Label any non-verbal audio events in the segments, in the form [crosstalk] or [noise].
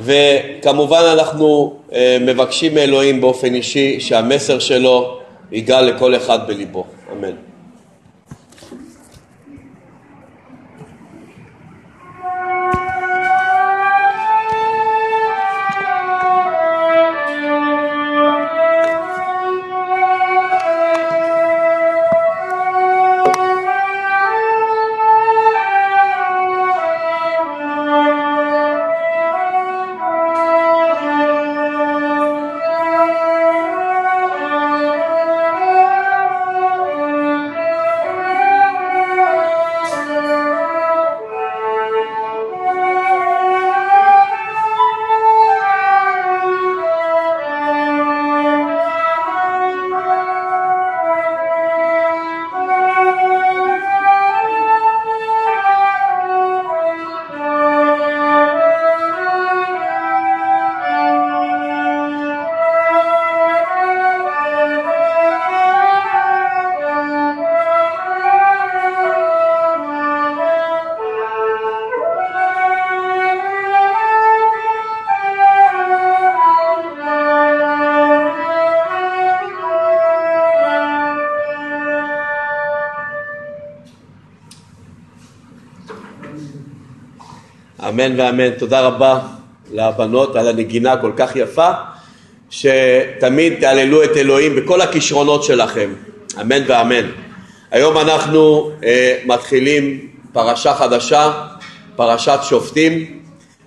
וכמובן אנחנו אה, מבקשים מאלוהים באופן אישי שהמסר שלו ייגע לכל אחד בליבו. אמן. אמן ואמן. תודה רבה לבנות על הנגינה הכל כך יפה, שתמיד תעללו את אלוהים בכל הכישרונות שלכם. אמן ואמן. היום אנחנו אה, מתחילים פרשה חדשה, פרשת שופטים.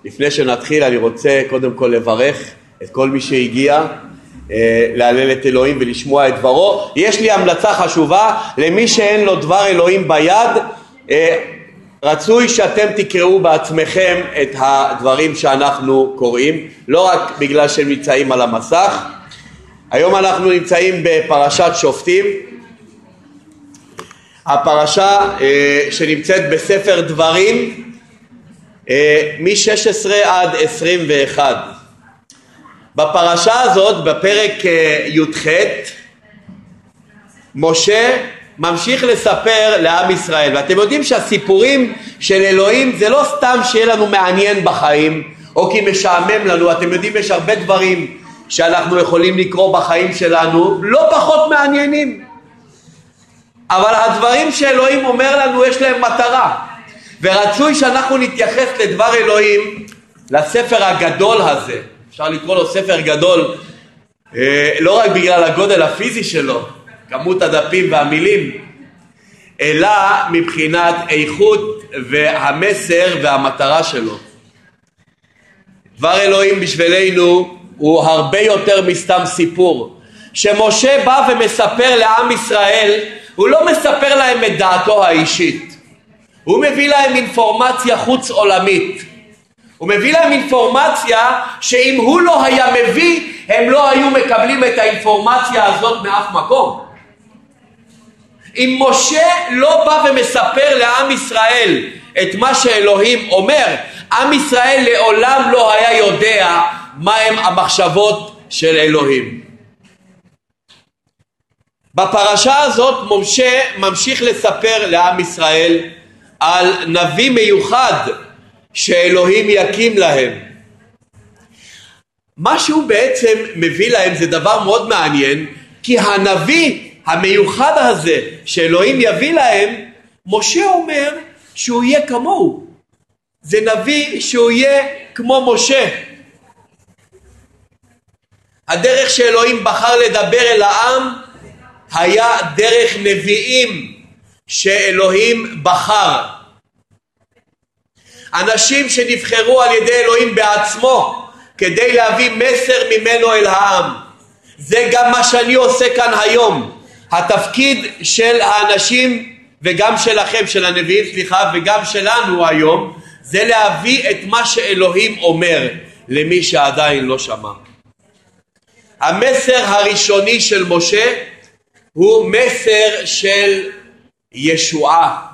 לפני שנתחיל אני רוצה קודם כל לברך את כל מי שהגיע אה, להלל את אלוהים ולשמוע את דברו. יש לי המלצה חשובה למי שאין לו דבר אלוהים ביד, אה, רצוי שאתם תקראו בעצמכם את הדברים שאנחנו קוראים, לא רק בגלל שהם נמצאים על המסך. היום אנחנו נמצאים בפרשת שופטים, הפרשה אה, שנמצאת בספר דברים אה, מ-16 עד 21. בפרשה הזאת, בפרק אה, י"ח, משה ממשיך לספר לעם ישראל. ואתם יודעים שהסיפורים של אלוהים זה לא סתם שיהיה לנו מעניין בחיים או כי משעמם לנו. אתם יודעים יש הרבה דברים שאנחנו יכולים לקרוא בחיים שלנו לא פחות מעניינים. אבל הדברים שאלוהים אומר לנו יש להם מטרה. ורצוי שאנחנו נתייחס לדבר אלוהים לספר הגדול הזה. אפשר לקרוא לו ספר גדול אה, לא רק בגלל הגודל הפיזי שלו כמות הדפים והמילים, אלא מבחינת איכות והמסר והמטרה שלו. דבר אלוהים בשבילנו הוא הרבה יותר מסתם סיפור. שמשה בא ומספר לעם ישראל, הוא לא מספר להם את דעתו האישית. הוא מביא להם אינפורמציה חוץ עולמית. הוא מביא להם אינפורמציה שאם הוא לא היה מביא, הם לא היו מקבלים את האינפורמציה הזאת מאף מקום. אם משה לא בא ומספר לעם ישראל את מה שאלוהים אומר, עם ישראל לעולם לא היה יודע מהם המחשבות של אלוהים. בפרשה הזאת משה ממשיך לספר לעם ישראל על נביא מיוחד שאלוהים יקים להם. מה שהוא בעצם מביא להם זה דבר מאוד מעניין כי הנביא המיוחד הזה שאלוהים יביא להם, משה אומר שהוא יהיה כמוהו. זה נביא שהוא יהיה כמו משה. הדרך שאלוהים בחר לדבר אל העם היה דרך נביאים שאלוהים בחר. אנשים שנבחרו על ידי אלוהים בעצמו כדי להביא מסר ממנו אל העם. זה גם מה שאני עושה כאן היום. התפקיד של האנשים וגם שלכם, של הנביאים, סליחה, וגם שלנו היום, זה להביא את מה שאלוהים אומר למי שעדיין לא שמע. המסר הראשוני של משה הוא מסר של ישועה,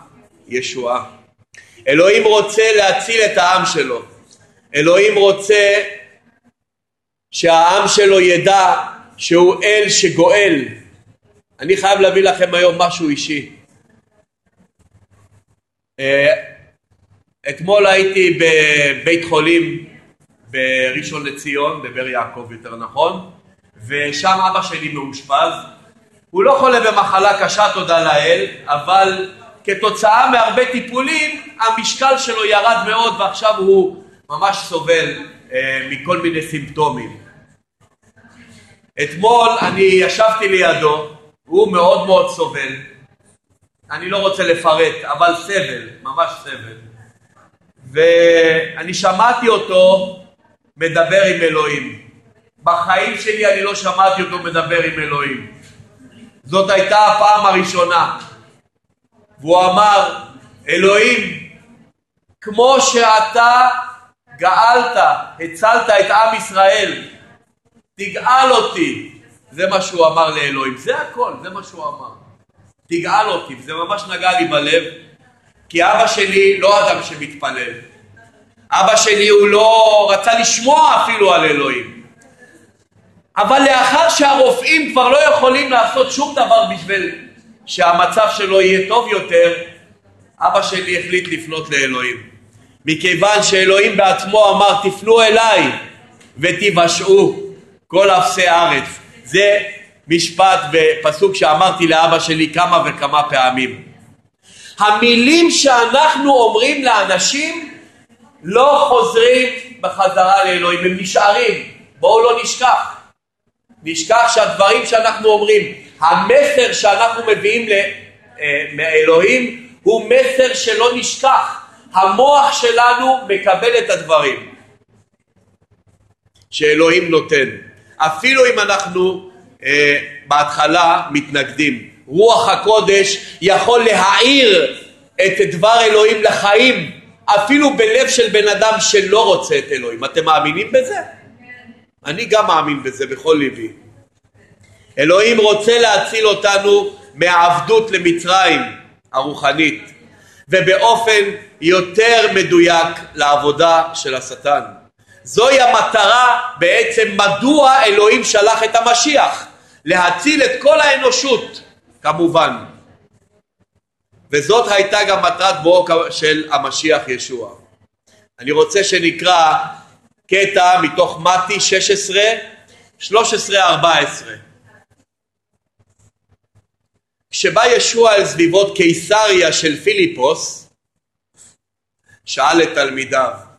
ישועה. אלוהים רוצה להציל את העם שלו. אלוהים רוצה שהעם שלו ידע שהוא אל שגואל, אני חייב להביא לכם היום משהו אישי. אה, אתמול הייתי בבית חולים בראשון לציון, בבאר יעקב יותר נכון, ושם אבא שלי מאושפז. הוא לא חולה במחלה קשה, תודה לאל, אבל כתוצאה מהרבה טיפולים המשקל שלו ירד מאוד ועכשיו הוא ממש סובל אה, מכל מיני סימפטומים. אתמול אני ישבתי לידו, הוא מאוד מאוד סובל, אני לא רוצה לפרט, אבל סבל, ממש סבל. ואני שמעתי אותו מדבר עם אלוהים. בחיים שלי אני לא שמעתי אותו מדבר עם אלוהים. זאת הייתה הפעם הראשונה. והוא אמר, אלוהים, כמו שאתה גאלת, הצלת את עם ישראל, תגאל אותי. זה מה שהוא אמר לאלוהים, זה הכל, זה מה שהוא אמר. תגאל אותי, זה ממש נגע לי בלב, כי אבא שלי לא אדם שמתפלל. אבא שלי הוא לא רצה לשמוע אפילו על אלוהים. אבל לאחר שהרופאים כבר לא יכולים לעשות שום דבר בשביל שהמצב שלו יהיה טוב יותר, אבא שלי החליט לפנות לאלוהים. מכיוון שאלוהים בעצמו אמר תפנו אליי ותיוושעו כל אפסי ארץ. זה משפט ופסוק שאמרתי לאבא שלי כמה וכמה פעמים. המילים שאנחנו אומרים לאנשים לא חוזרים בחזרה לאלוהים, הם נשארים. בואו לא נשכח. נשכח שהדברים שאנחנו אומרים, המסר שאנחנו מביאים מאלוהים אה, הוא מסר שלא נשכח. המוח שלנו מקבל את הדברים שאלוהים נותן. אפילו אם אנחנו אה, בהתחלה מתנגדים. רוח הקודש יכול להעיר את דבר אלוהים לחיים אפילו בלב של בן אדם שלא רוצה את אלוהים. אתם מאמינים בזה? אני גם מאמין בזה בכל ליבי. אלוהים רוצה להציל אותנו מהעבדות למצרים הרוחנית ובאופן יותר מדויק לעבודה של השטן. זוהי המטרה בעצם מדוע אלוהים שלח את המשיח להציל את כל האנושות כמובן וזאת הייתה גם מטרת בואו של המשיח ישוע. אני רוצה שנקרא קטע מתוך מתי 16, 13-14. כשבא ישוע אל סביבות קיסריה של פיליפוס, שאל את תלמידיו,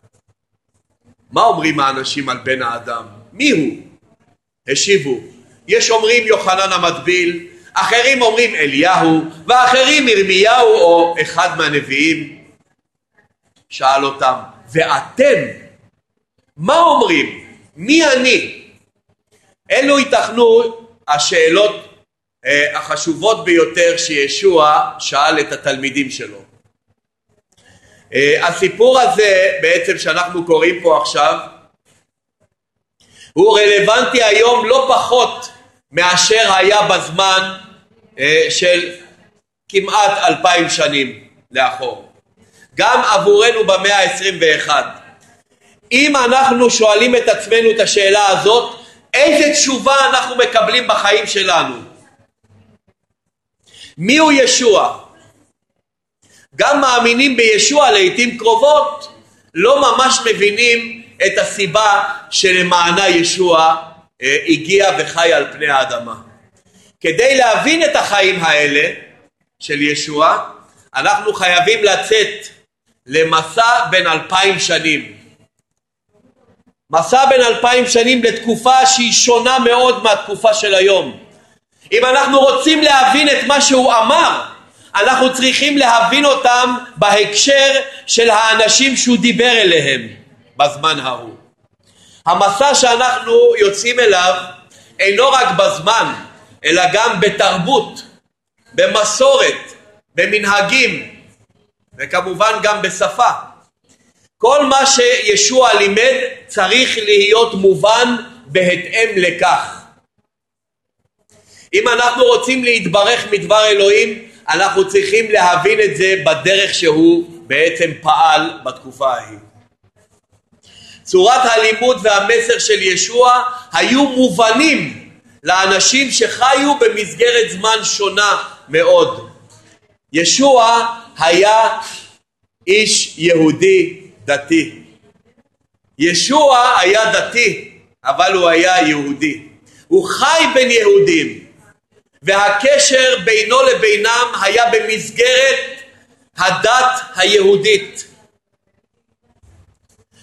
מה אומרים האנשים על בן האדם? מי הוא? השיבו, יש אומרים יוחנן המטביל, אחרים אומרים אליהו, ואחרים ירמיהו או אחד מהנביאים. שאל אותם, ואתם, מה אומרים? מי אני? אלו ייתכנו השאלות אה, החשובות ביותר שישוע שאל את התלמידים שלו. אה, הסיפור הזה בעצם שאנחנו קוראים פה עכשיו הוא רלוונטי היום לא פחות מאשר היה בזמן אה, של כמעט אלפיים שנים לאחור. גם עבורנו במאה ה-21. אם אנחנו שואלים את עצמנו את השאלה הזאת, איזה תשובה אנחנו מקבלים בחיים שלנו? מי הוא ישוע? גם מאמינים בישוע לעיתים קרובות לא ממש מבינים את הסיבה שלמענה ישוע אה, הגיע וחי על פני האדמה. כדי להבין את החיים האלה של ישוע, אנחנו חייבים לצאת למסע בין אלפיים שנים. מסע בין אלפיים שנים לתקופה שהיא שונה מאוד מהתקופה של היום. אם אנחנו רוצים להבין את מה שהוא אמר, אנחנו צריכים להבין אותם בהקשר של האנשים שהוא דיבר אליהם בזמן ההוא. המסע שאנחנו יוצאים אליו אינו רק בזמן, אלא גם בתרבות, במסורת, במנהגים, וכמובן גם בשפה. כל מה שישוע לימד צריך להיות מובן בהתאם לכך. אם אנחנו רוצים להתברך מדבר אלוהים, אנחנו צריכים להבין את זה בדרך שהוא בעצם פעל בתקופה ההיא. צורת הלימוד והמסר של ישוע היו מובנים לאנשים שחיו במסגרת זמן שונה מאוד. ישוע היה איש יהודי דתי. ישוע היה דתי, אבל הוא היה יהודי. הוא חי בין יהודים, והקשר בינו לבינם היה במסגרת הדת היהודית.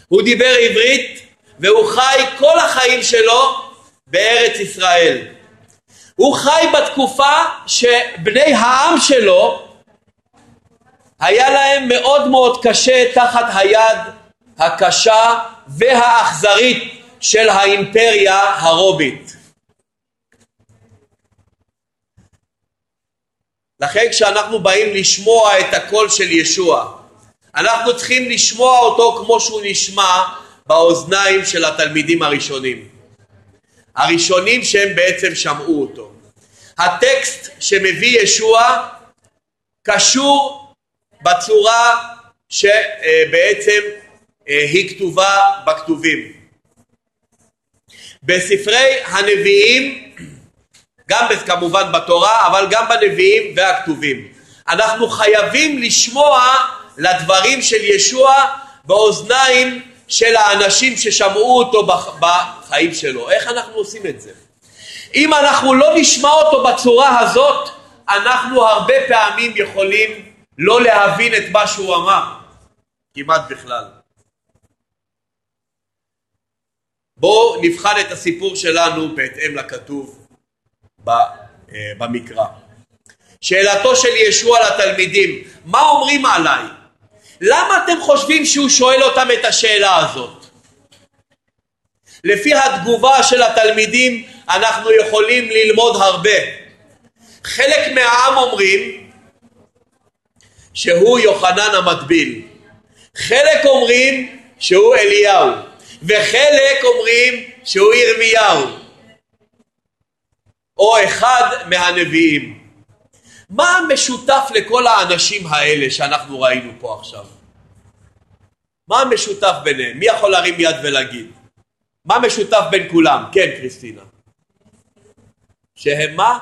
הוא דיבר עברית והוא חי כל החיים שלו בארץ ישראל. הוא חי בתקופה שבני העם שלו היה להם מאוד מאוד קשה תחת היד הקשה והאכזרית של האימפריה הרובית. לכן כשאנחנו באים לשמוע את הקול של ישוע, אנחנו צריכים לשמוע אותו כמו שהוא נשמע באוזניים של התלמידים הראשונים. הראשונים שהם בעצם שמעו אותו. הטקסט שמביא ישוע קשור בצורה שבעצם אה, היא כתובה בכתובים. בספרי הנביאים, גם כמובן בתורה, אבל גם בנביאים והכתובים. אנחנו חייבים לשמוע לדברים של ישוע באוזניים של האנשים ששמעו אותו בחיים שלו. איך אנחנו עושים את זה? אם אנחנו לא נשמע אותו בצורה הזאת, אנחנו הרבה פעמים יכולים לא להבין את מה שהוא אמר, כמעט בכלל. בואו נבחן את הסיפור שלנו בהתאם לכתוב במקרא. שאלתו של ישוע לתלמידים, מה אומרים עליי? למה אתם חושבים שהוא שואל אותם את השאלה הזאת? לפי התגובה של התלמידים אנחנו יכולים ללמוד הרבה. חלק מהעם אומרים שהוא יוחנן המטביל, חלק אומרים שהוא אליהו, וחלק אומרים שהוא ירמיהו, או אחד מהנביאים. מה משותף לכל האנשים האלה שאנחנו ראינו פה עכשיו? מה המשותף ביניהם? מי יכול להרים יד ולהגיד? מה משותף בין כולם? כן, קריסטינה. שהם מה?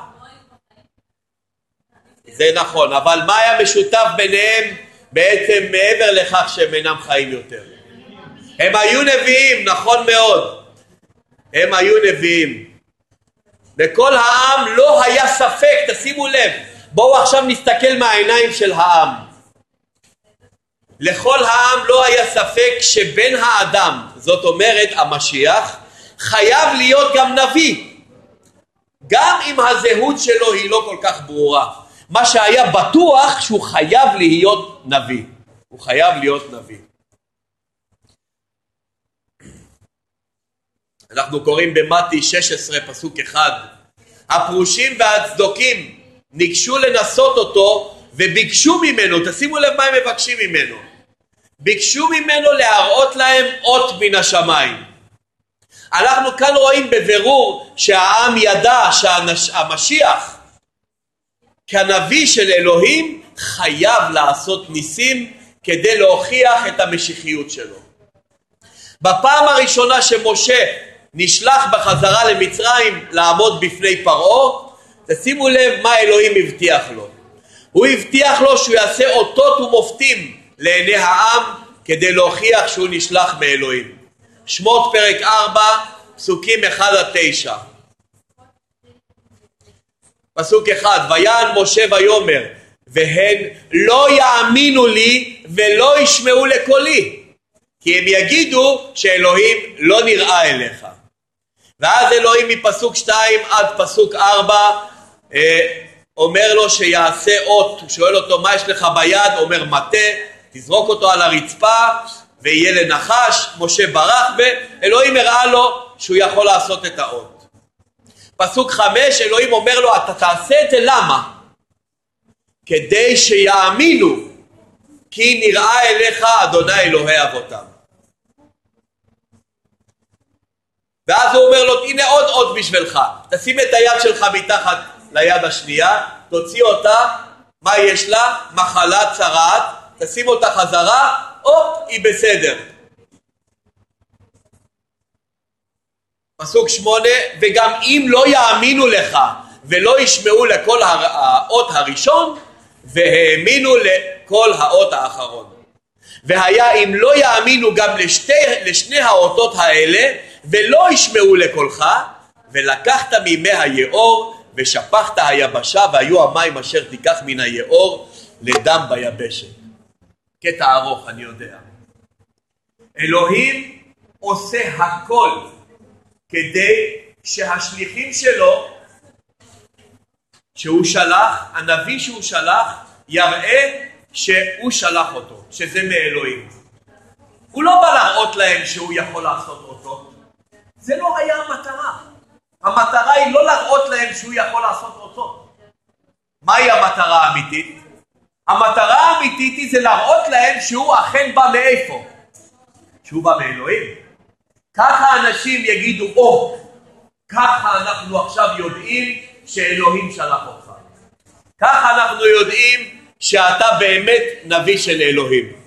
זה נכון, אבל מה היה משותף ביניהם בעצם מעבר לכך שהם אינם חיים יותר? הם היו נביאים, נכון מאוד. הם היו נביאים. לכל העם לא היה ספק, תשימו לב, בואו עכשיו נסתכל מהעיניים של העם. לכל העם לא היה ספק שבן האדם, זאת אומרת המשיח, חייב להיות גם נביא, גם אם הזהות שלו היא לא כל כך ברורה. מה שהיה בטוח שהוא חייב להיות נביא, הוא חייב להיות נביא. אנחנו קוראים במתי 16 פסוק אחד הפרושים והצדוקים ניגשו לנסות אותו וביקשו ממנו, תשימו לב מה הם מבקשים ממנו, ביקשו ממנו להראות להם אות מן השמיים. אנחנו כאן רואים בבירור שהעם ידע שהמשיח כנביא של אלוהים חייב לעשות ניסים כדי להוכיח את המשיחיות שלו. בפעם הראשונה שמשה נשלח בחזרה למצרים לעמוד בפני פרעה, תשימו לב מה אלוהים הבטיח לו. הוא הבטיח לו שהוא יעשה אותות ומופתים לעיני העם כדי להוכיח שהוא נשלח מאלוהים. שמות פרק 4 פסוקים 1 עד 9 פסוק אחד ויען משה ויאמר והן לא יאמינו לי ולא ישמעו לקולי כי הם יגידו שאלוהים לא נראה אליך ואז אלוהים מפסוק 2 עד פסוק 4 אה, אומר לו שיעשה אות, הוא שואל אותו מה יש לך ביד, אומר מטה, תזרוק אותו על הרצפה ויהיה לנחש, משה ברח ואלוהים הראה לו שהוא יכול לעשות את האות. פסוק חמש, אלוהים אומר לו אתה תעשה את זה למה? כדי שיאמינו כי נראה אליך אדוני אלוהי אבותם. ואז הוא אומר לו הנה עוד אות בשבילך, תשים את היד שלך מתחת ליד השנייה, תוציא אותה, מה יש לה? מחלה צרעת, תשים אותה חזרה, הופ, היא בסדר. פסוק שמונה, וגם אם לא יאמינו לך ולא ישמעו לכל האות הראשון, והאמינו לכל האות האחרון. והיה אם לא יאמינו גם לשתי, לשני האותות האלה ולא ישמעו לקולך ולקחת מימי היאור ושפכת היבשה והיו המים אשר תיקח מן היאור לדם ביבשת. קטע ארוך אני יודע. אלוהים עושה הכל כדי שהשליחים שלו שהוא שלח, הנביא שהוא שלח, יראה שהוא שלח אותו, שזה מאלוהים. הוא לא בא להראות להם שהוא יכול לעשות אותו. זה לא היה המטרה. המטרה היא לא להראות להם שהוא יכול לעשות אותו. מהי המטרה האמיתית? המטרה האמיתית היא זה להראות להם שהוא אכן בא מאיפה? שהוא בא מאלוהים. ככה אנשים יגידו, או, ככה אנחנו עכשיו יודעים שאלוהים שלח אותך. ככה אנחנו יודעים שאתה באמת נביא של אלוהים.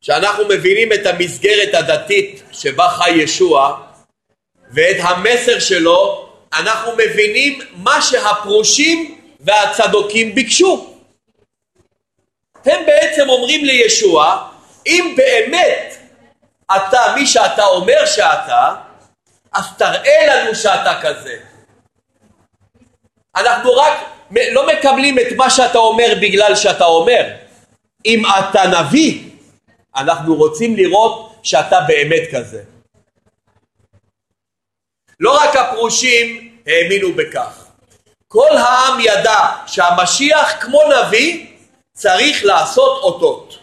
כשאנחנו מבינים את המסגרת הדתית שבה חי ישוע ואת המסר שלו, אנחנו מבינים מה שהפרושים והצדוקים ביקשו. הם בעצם אומרים לישוע, אם באמת אתה מי שאתה אומר שאתה, אז תראה לנו שאתה כזה. אנחנו רק לא מקבלים את מה שאתה אומר בגלל שאתה אומר. אם אתה נביא, אנחנו רוצים לראות שאתה באמת כזה. לא רק הפרושים האמינו בכך. כל העם ידע שהמשיח כמו נביא צריך לעשות אותות.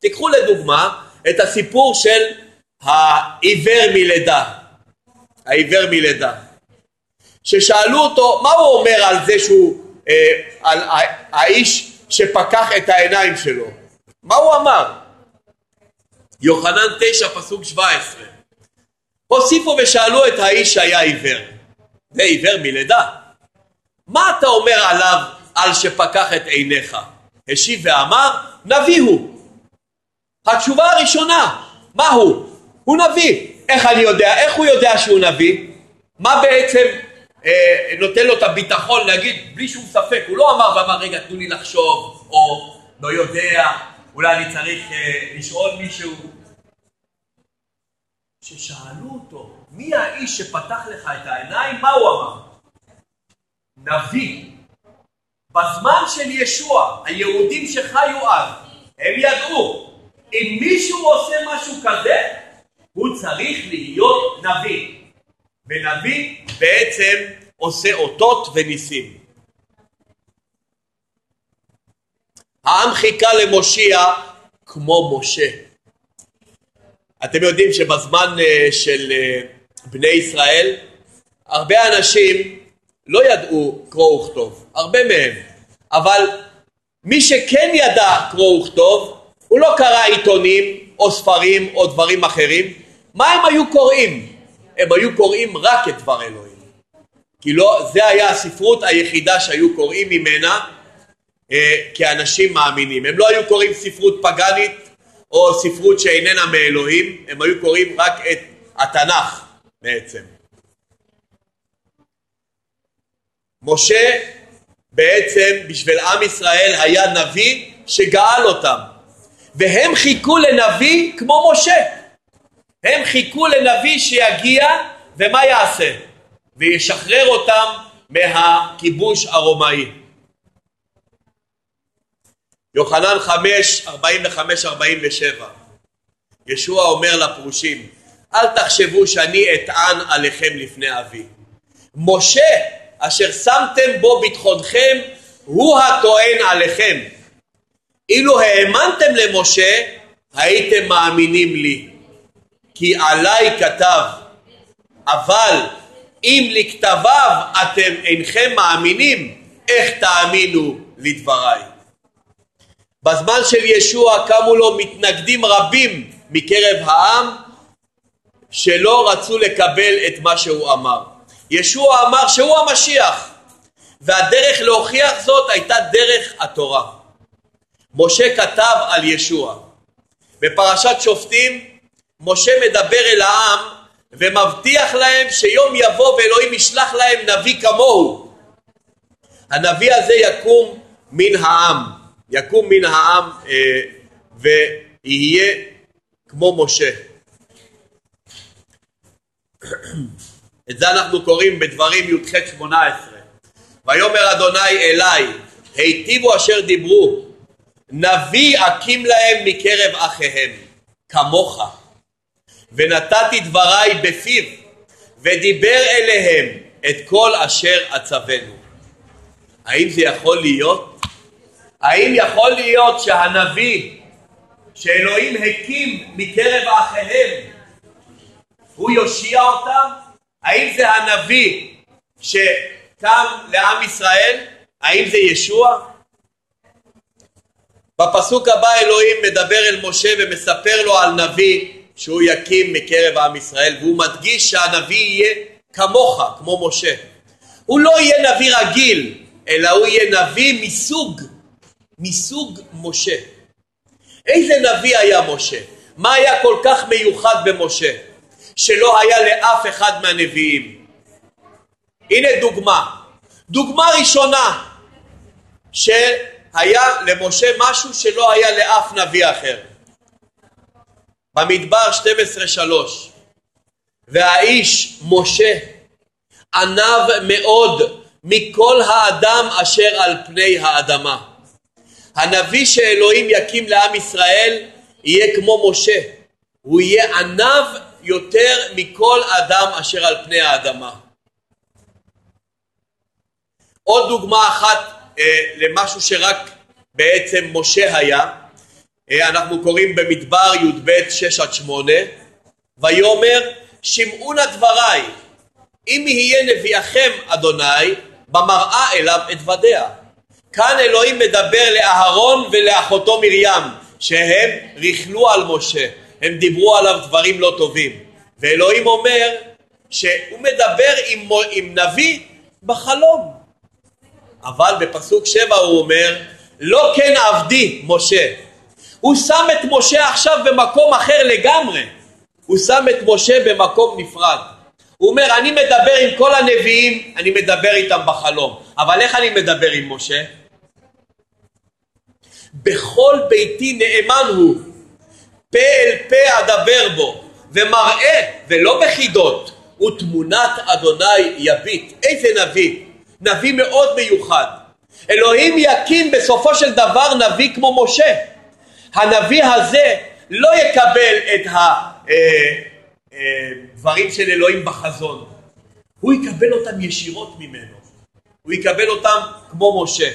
תיקחו לדוגמה את הסיפור של העיוור מלידה. העיוור מלידה. ששאלו אותו מה הוא אומר על זה שהוא, אה, על האיש שפקח את העיניים שלו. מה הוא אמר? יוחנן 9 פסוק 17 הוסיפו ושאלו את האיש שהיה עיוור, זה עיוור מלידה. מה אתה אומר עליו על שפקח את עיניך? השיב ואמר, נביא הוא. התשובה הראשונה, מה הוא? הוא נביא. איך אני יודע? איך הוא יודע שהוא נביא? מה בעצם אה, נותן לו את הביטחון להגיד בלי שום ספק? הוא לא אמר ואמר רגע תנו לי לחשוב, או לא יודע, אולי אני צריך אה, לשאול מישהו. כששאלו אותו מי האיש שפתח לך את העיניים, מה הוא אמר? נביא. בזמן של ישוע, היהודים שחיו אז, הם ידעו, אם מישהו עושה משהו כזה, הוא צריך להיות נביא. ונביא בעצם עושה אותות וניסים. העם חיכה למושיע כמו משה. אתם יודעים שבזמן אה, של אה, בני ישראל הרבה אנשים לא ידעו קרוא וכתוב, הרבה מהם, אבל מי שכן ידע קרוא וכתוב הוא לא קרא עיתונים או ספרים או דברים אחרים, מה הם היו קוראים? הם היו קוראים רק את דבר אלוהים. כי לא, זה היה הספרות היחידה שהיו קוראים ממנה כאנשים מאמינים. הם לא היו קוראים ספרות פגאנית או ספרות שאיננה מאלוהים, הם היו קוראים רק את התנ"ך בעצם. משה בעצם בשביל עם ישראל היה נביא שגאל אותם והם חיכו לנביא כמו משה הם חיכו לנביא שיגיע ומה יעשה? וישחרר אותם מהכיבוש הרומאי. יוחנן 5, 45-47 ישוע אומר לפרושים אל תחשבו שאני אטען עליכם לפני אבי. משה אשר שמתם בו ביטחונכם הוא הטוען עליכם. אילו האמנתם למשה הייתם מאמינים לי. כי עליי כתב, אבל אם לכתביו אתם אינכם מאמינים, איך תאמינו לדבריי? בזמן של ישוע קמו לו מתנגדים רבים מקרב העם שלא רצו לקבל את מה שהוא אמר. ישוע אמר שהוא המשיח והדרך להוכיח זאת הייתה דרך התורה. משה כתב על ישוע. בפרשת שופטים משה מדבר אל העם ומבטיח להם שיום יבוא ואלוהים ישלח להם נביא כמוהו. הנביא הזה יקום מן העם, יקום מן העם אה, ויהיה כמו משה. [clears throat] את זה אנחנו קוראים בדברים י"ח 18. ויאמר אדוני אלי, היטיבו אשר דיברו, נביא אקים להם מקרב אחיהם, כמוך. ונתתי דבריי בפיו, ודיבר אליהם את כל אשר אצוונו. האם זה יכול להיות? האם יכול להיות שהנביא שאלוהים הקים מקרב אחיהם הוא יושיע אותם? האם זה הנביא שקם לעם ישראל? האם זה ישוע? בפסוק הבא אלוהים מדבר אל משה ומספר לו על נביא שהוא יקים מקרב עם ישראל והוא מדגיש שהנביא יהיה כמוך, כמו משה. הוא לא יהיה נביא רגיל, אלא הוא יהיה נביא מסוג, מסוג משה. איזה נביא היה משה? מה היה כל כך מיוחד במשה? שלא היה לאף אחד מהנביאים. הנה דוגמה. דוגמה ראשונה שהיה למשה משהו שלא היה לאף נביא אחר. במדבר 12-3 והאיש משה ענב מאוד מכל האדם אשר על פני האדמה. הנביא שאלוהים יקים לעם ישראל יהיה כמו משה, הוא יהיה ענב יותר מכל אדם אשר על פני האדמה. עוד דוגמה אחת אה, למשהו שרק בעצם משה היה, אה, אנחנו קוראים במדבר י"ב 6 עד 8 ויאמר שמעו נא דבריי אם יהיה נביאכם אדוני במראה אליו אתוודע כאן אלוהים מדבר לאהרון ולאחותו מרים שהם ריכלו על משה הם דיברו עליו דברים לא טובים. ואלוהים אומר שהוא מדבר עם, עם נביא בחלום. אבל בפסוק שבע הוא אומר לא כן עבדי משה. הוא שם את משה עכשיו במקום אחר לגמרי. הוא שם את משה במקום נפרד. הוא אומר אני מדבר עם כל הנביאים אני מדבר איתם בחלום. אבל איך אני מדבר עם משה? בכל ביתי נאמן הוא. פה אל פה אדבר בו ומראה ולא בחידות ותמונת אדוני יביט. איזה נביא? נביא מאוד מיוחד. אלוהים יקים בסופו של דבר נביא כמו משה. הנביא הזה לא יקבל את הדברים אה, של אלוהים בחזון. הוא יקבל אותם ישירות ממנו. הוא יקבל אותם כמו משה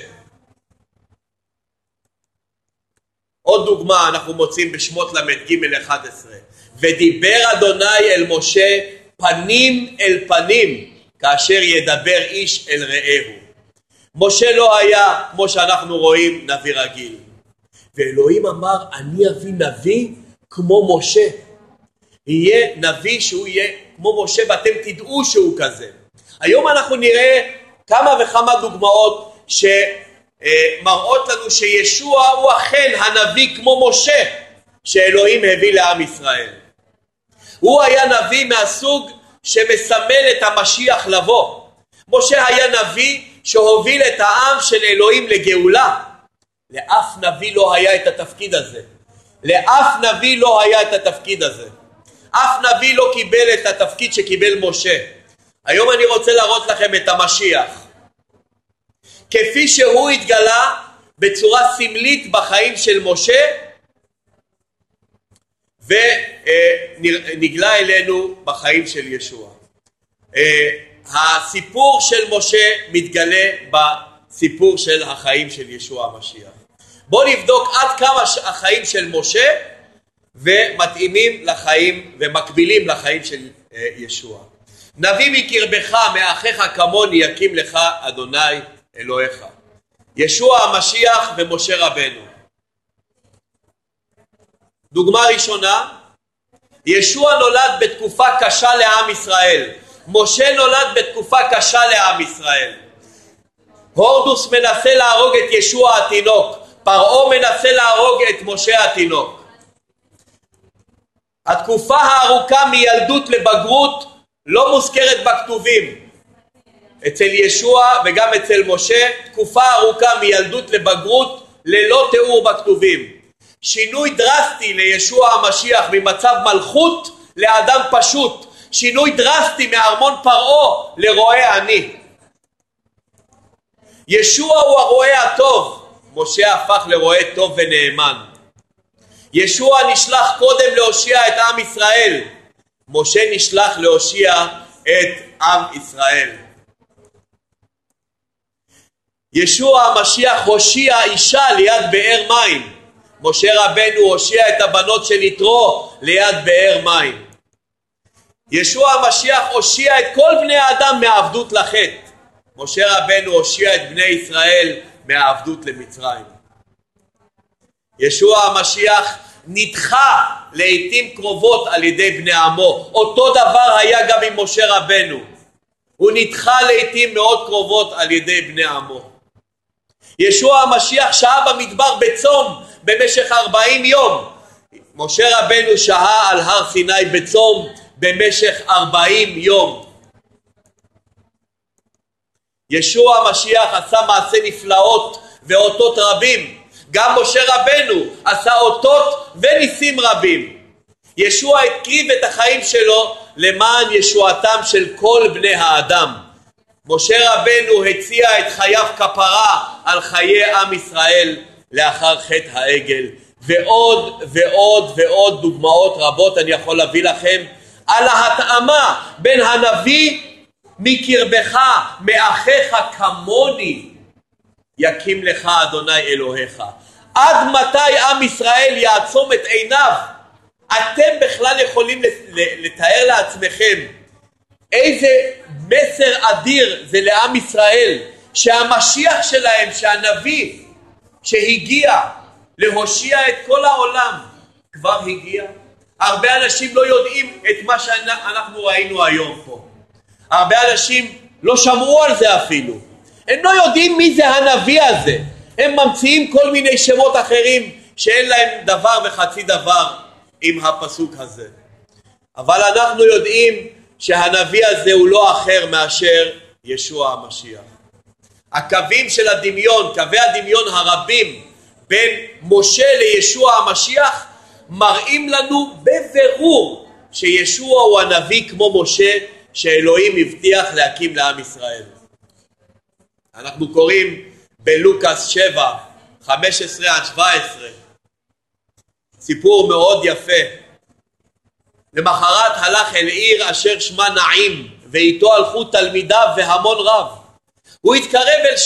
עוד דוגמה אנחנו מוצאים בשמות ל"ג 11 ודיבר אדוני אל משה פנים אל פנים כאשר ידבר איש אל רעהו. משה לא היה כמו שאנחנו רואים נביא רגיל. ואלוהים אמר אני אביא נביא כמו משה. יהיה נביא שהוא יהיה כמו משה ואתם תדעו שהוא כזה. היום אנחנו נראה כמה וכמה דוגמאות ש... אה, מראות לנו שישוע הוא אכן הנביא כמו משה שאלוהים הביא לעם ישראל. הוא היה נביא מהסוג שמסמל את המשיח לבוא. משה היה נביא שהוביל את העם של אלוהים לגאולה. לאף נביא לא היה את התפקיד הזה. לאף נביא לא היה את התפקיד הזה. אף נביא לא קיבל את התפקיד שקיבל משה. היום אני רוצה להראות לכם את המשיח. כפי שהוא התגלה בצורה סמלית בחיים של משה ונגלה אלינו בחיים של ישוע. אה, הסיפור של משה מתגלה בסיפור של החיים של ישוע המשיח. בואו נבדוק עד כמה החיים של משה ומתאימים לחיים ומקבילים לחיים של אה, ישוע. נביא מקרבך מאחיך כמוני יקים לך אדוני אלוהיך. ישוע המשיח ומשה רבנו. דוגמה ראשונה, ישוע נולד בתקופה קשה לעם ישראל. משה נולד בתקופה קשה לעם ישראל. הורדוס מנסה להרוג את ישוע התינוק, פרעה מנסה להרוג את משה התינוק. התקופה הארוכה מילדות לבגרות לא מוזכרת בכתובים. אצל ישוע וגם אצל משה תקופה ארוכה מילדות לבגרות ללא תיאור בכתובים. שינוי דרסטי לישוע המשיח ממצב מלכות לאדם פשוט, שינוי דרסטי מארמון פרעה לרועה עני. ישוע הוא הרועה הטוב, משה הפך לרועה טוב ונאמן. ישוע נשלח קודם להושיע את עם ישראל, משה נשלח להושיע את עם ישראל. ישוע המשיח הושיע אישה ליד באר מים. משה רבנו הושיע את הבנות של יתרו ליד באר מים. ישוע המשיח הושיע את כל בני האדם מהעבדות לחטא. משה רבנו הושיע את בני ישראל מהעבדות למצרים. ישוע המשיח נדחה לעיתים קרובות על ידי בני עמו. אותו דבר היה גם עם משה רבנו. הוא נדחה לעיתים מאוד קרובות על ידי בני עמו. ישוע המשיח שהה במדבר בצום במשך ארבעים יום. משה רבנו שהה על הר סיני בצום במשך ארבעים יום. ישוע המשיח עשה מעשי נפלאות ואותות רבים. גם משה רבנו עשה אותות וניסים רבים. ישוע הקריב את החיים שלו למען ישועתם של כל בני האדם. משה רבנו הציע את חייו כפרה על חיי עם ישראל לאחר חטא העגל. ועוד ועוד ועוד דוגמאות רבות אני יכול להביא לכם על ההתאמה בין הנביא מקרבך מאחיך כמוני יקים לך אדוני אלוהיך עד מתי עם ישראל יעצום את עיניו? אתם בכלל יכולים לתאר לעצמכם איזה מסר אדיר זה לעם ישראל שהמשיח שלהם, שהנביא שהגיע להושיע את כל העולם כבר הגיע. הרבה אנשים לא יודעים את מה שאנחנו ראינו היום פה. הרבה אנשים לא שמעו על זה אפילו. הם לא יודעים מי זה הנביא הזה. הם ממציאים כל מיני שמות אחרים שאין להם דבר וחצי דבר עם הפסוק הזה. אבל אנחנו יודעים שהנביא הזה הוא לא אחר מאשר ישוע המשיח. הקווים של הדמיון, קווי הדמיון הרבים בין משה לישוע המשיח מראים לנו בבירור שישוע הוא הנביא כמו משה שאלוהים הבטיח להקים לעם ישראל. אנחנו קוראים בלוקאס 7, 15 עד 17, סיפור מאוד יפה למחרת הלך אל עיר אשר שמה נעים, ואיתו הלכו תלמידיו והמון רב. הוא התקרב אל